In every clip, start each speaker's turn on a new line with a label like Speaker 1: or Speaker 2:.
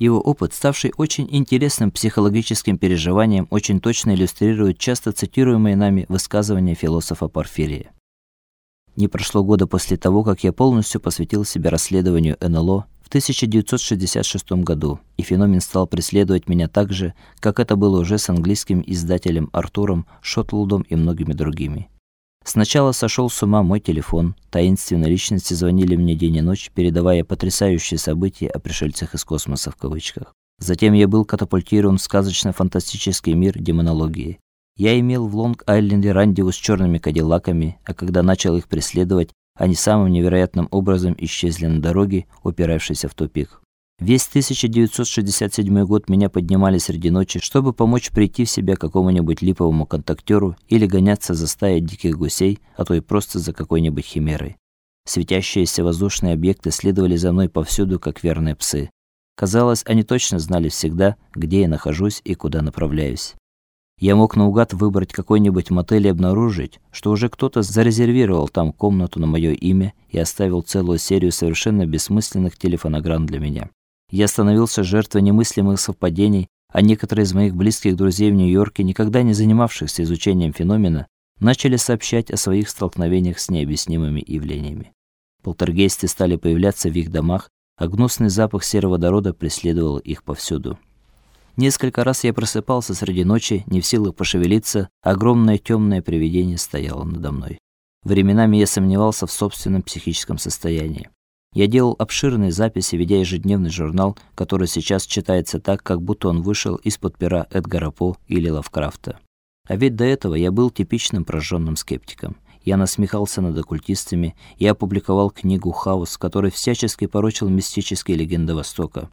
Speaker 1: Его опыт, ставший очень интересным психологическим переживанием, очень точно иллюстрирует часто цитируемые нами высказывания философа Порфирия. Не прошло года после того, как я полностью посвятил себя расследованию НЛО в 1966 году, и феномен стал преследовать меня так же, как это было уже с английским издателем Артуром Шотлдом и многими другими. Сначала сошел с ума мой телефон. Таинственные личности звонили мне день и ночь, передавая потрясающие события о пришельцах из космоса в кавычках. Затем я был катапультирован в сказочно-фантастический мир демонологии. Я имел в Лонг-Айленде рандеву с черными кадиллаками, а когда начал их преследовать, они самым невероятным образом исчезли на дороге, упиравшейся в тупик. Весь 1967 год меня поднимали среди ночи, чтобы помочь прийти в себя какому-нибудь липовому контактеру или гоняться за стаей диких гусей, а то и просто за какой-нибудь химерой. Светящиеся воздушные объекты следовали за мной повсюду, как верные псы. Казалось, они точно знали всегда, где я нахожусь и куда направляюсь. Я мог наугад выбрать какой-нибудь мотель и обнаружить, что уже кто-то зарезервировал там комнату на мое имя и оставил целую серию совершенно бессмысленных телефонограмм для меня. Я становился жертвой немыслимых совпадений, а некоторые из моих близких друзей в Нью-Йорке, никогда не занимавшихся изучением феномена, начали сообщать о своих столкновениях с необъяснимыми явлениями. Полтергейсты стали появляться в их домах, а гнусный запах сероводорода преследовал их повсюду. Несколько раз я просыпался среди ночи, не в силах пошевелиться, огромное темное привидение стояло надо мной. Временами я сомневался в собственном психическом состоянии. Я делал обширные записи, ведя ежедневный журнал, который сейчас читается так, как будто он вышел из-под пера Эдгара По или Лавкрафта. А ведь до этого я был типичным прожженным скептиком. Я насмехался над оккультистами, я опубликовал книгу Хаус, который всячески порочил мистические легенды Востока.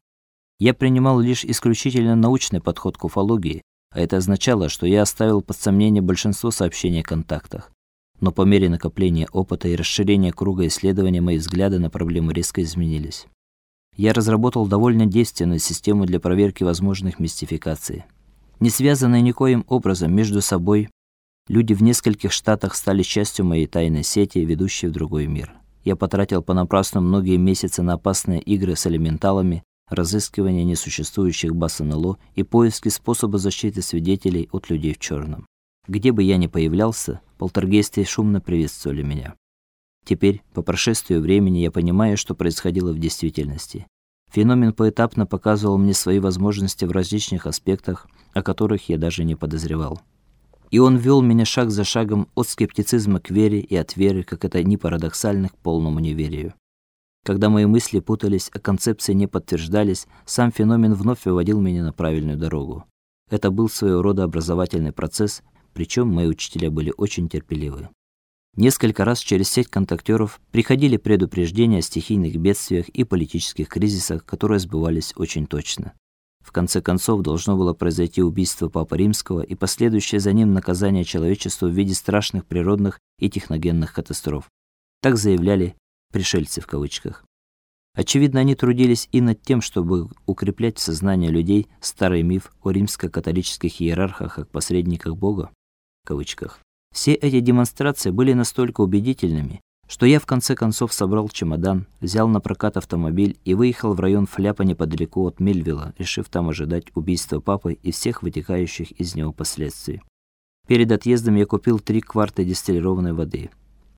Speaker 1: Я принимал лишь исключительно научный подход к уфологии, а это означало, что я оставил под сомнение большинство сообщений о контактах но по мере накопления опыта и расширения круга исследований мои взгляды на проблему резко изменились. Я разработал довольно действенную систему для проверки возможных мистификаций. Не связанные никоим образом между собой, люди в нескольких штатах стали частью моей тайной сети, ведущей в другой мир. Я потратил понапрасну многие месяцы на опасные игры с элементалами, разыскивание несуществующих баз НЛО и поиски способа защиты свидетелей от людей в черном. Где бы я ни появлялся, полтергейсты шумно приветствовали меня. Теперь, по прошествию времени, я понимаю, что происходило в действительности. Феномен поэтапно показывал мне свои возможности в различных аспектах, о которых я даже не подозревал. И он вел меня шаг за шагом от скептицизма к вере и от веры, как это ни парадоксально, к полному неверию. Когда мои мысли путались, а концепции не подтверждались, сам феномен вновь выводил меня на правильную дорогу. Это был своего рода образовательный процесс, причем мои учителя были очень терпеливы. Несколько раз через сеть контактеров приходили предупреждения о стихийных бедствиях и политических кризисах, которые сбывались очень точно. В конце концов должно было произойти убийство папы Римского и последующее за ним наказание человечеству в виде страшных природных и техногенных катастроф. Так заявляли пришельцы в кавычках. Очевидно, они трудились и над тем, чтобы укреплять в сознании людей старый миф о римско-католических иерархах как посредниках Бога кавычках. Все эти демонстрации были настолько убедительными, что я в конце концов собрал чемодан, взял на прокат автомобиль и выехал в район Фляпа неподалеку от Мельвилла, решив там ожидать убийства папы и всех вытекающих из него последствий. Перед отъездом я купил три кварты дистиллированной воды.